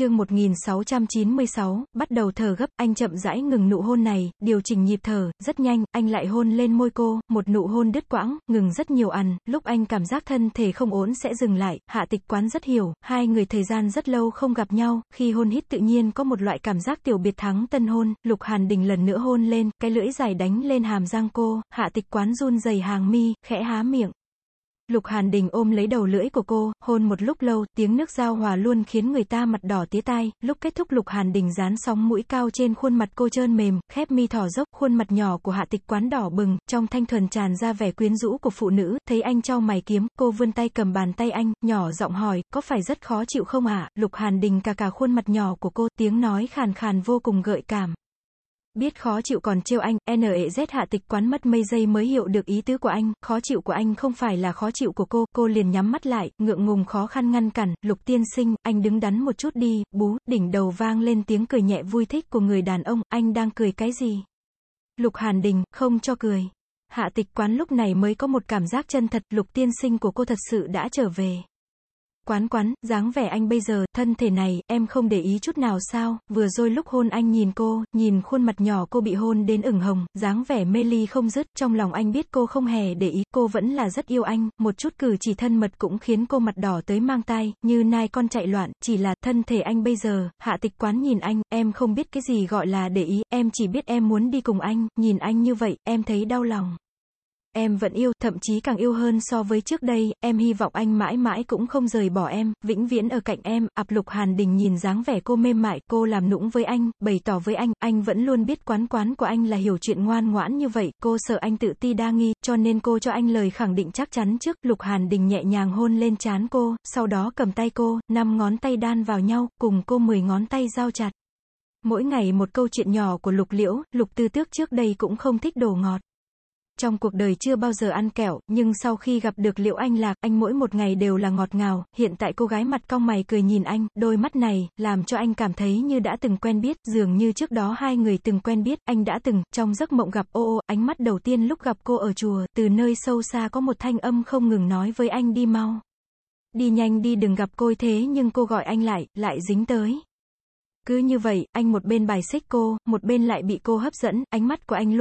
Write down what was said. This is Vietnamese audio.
chương 1696, bắt đầu thở gấp, anh chậm rãi ngừng nụ hôn này, điều chỉnh nhịp thở, rất nhanh, anh lại hôn lên môi cô, một nụ hôn đứt quãng, ngừng rất nhiều ăn, lúc anh cảm giác thân thể không ổn sẽ dừng lại, hạ tịch quán rất hiểu, hai người thời gian rất lâu không gặp nhau, khi hôn hít tự nhiên có một loại cảm giác tiểu biệt thắng tân hôn, lục hàn đình lần nữa hôn lên, cái lưỡi dài đánh lên hàm răng cô, hạ tịch quán run dày hàng mi, khẽ há miệng. Lục Hàn Đình ôm lấy đầu lưỡi của cô, hôn một lúc lâu, tiếng nước giao hòa luôn khiến người ta mặt đỏ tía tai, lúc kết thúc Lục Hàn Đình dán sóng mũi cao trên khuôn mặt cô trơn mềm, khép mi thỏ dốc, khuôn mặt nhỏ của hạ tịch quán đỏ bừng, trong thanh thuần tràn ra vẻ quyến rũ của phụ nữ, thấy anh trao mày kiếm, cô vươn tay cầm bàn tay anh, nhỏ giọng hỏi, có phải rất khó chịu không ạ? Lục Hàn Đình cà cà khuôn mặt nhỏ của cô, tiếng nói khàn khàn vô cùng gợi cảm. Biết khó chịu còn trêu anh, NEZ hạ tịch quán mất mây giây mới hiểu được ý tứ của anh, khó chịu của anh không phải là khó chịu của cô, cô liền nhắm mắt lại, ngượng ngùng khó khăn ngăn cản, lục tiên sinh, anh đứng đắn một chút đi, bú, đỉnh đầu vang lên tiếng cười nhẹ vui thích của người đàn ông, anh đang cười cái gì? Lục Hàn Đình, không cho cười. Hạ tịch quán lúc này mới có một cảm giác chân thật, lục tiên sinh của cô thật sự đã trở về. Quán quán, dáng vẻ anh bây giờ, thân thể này, em không để ý chút nào sao, vừa rồi lúc hôn anh nhìn cô, nhìn khuôn mặt nhỏ cô bị hôn đến ửng hồng, dáng vẻ mê ly không dứt, trong lòng anh biết cô không hề để ý, cô vẫn là rất yêu anh, một chút cử chỉ thân mật cũng khiến cô mặt đỏ tới mang tay, như nai con chạy loạn, chỉ là, thân thể anh bây giờ, hạ tịch quán nhìn anh, em không biết cái gì gọi là để ý, em chỉ biết em muốn đi cùng anh, nhìn anh như vậy, em thấy đau lòng. Em vẫn yêu, thậm chí càng yêu hơn so với trước đây, em hy vọng anh mãi mãi cũng không rời bỏ em, vĩnh viễn ở cạnh em, ập lục hàn đình nhìn dáng vẻ cô mềm mại, cô làm nũng với anh, bày tỏ với anh, anh vẫn luôn biết quán quán của anh là hiểu chuyện ngoan ngoãn như vậy, cô sợ anh tự ti đa nghi, cho nên cô cho anh lời khẳng định chắc chắn trước, lục hàn đình nhẹ nhàng hôn lên trán cô, sau đó cầm tay cô, năm ngón tay đan vào nhau, cùng cô mười ngón tay giao chặt. Mỗi ngày một câu chuyện nhỏ của lục liễu, lục tư tước trước đây cũng không thích đồ ngọt. Trong cuộc đời chưa bao giờ ăn kẹo, nhưng sau khi gặp được Liễu Anh Lạc, anh mỗi một ngày đều là ngọt ngào, hiện tại cô gái mặt cong mày cười nhìn anh, đôi mắt này, làm cho anh cảm thấy như đã từng quen biết, dường như trước đó hai người từng quen biết, anh đã từng, trong giấc mộng gặp ô ô, ánh mắt đầu tiên lúc gặp cô ở chùa, từ nơi sâu xa có một thanh âm không ngừng nói với anh đi mau. Đi nhanh đi đừng gặp cô thế nhưng cô gọi anh lại, lại dính tới. Cứ như vậy, anh một bên bài xích cô, một bên lại bị cô hấp dẫn, ánh mắt của anh luôn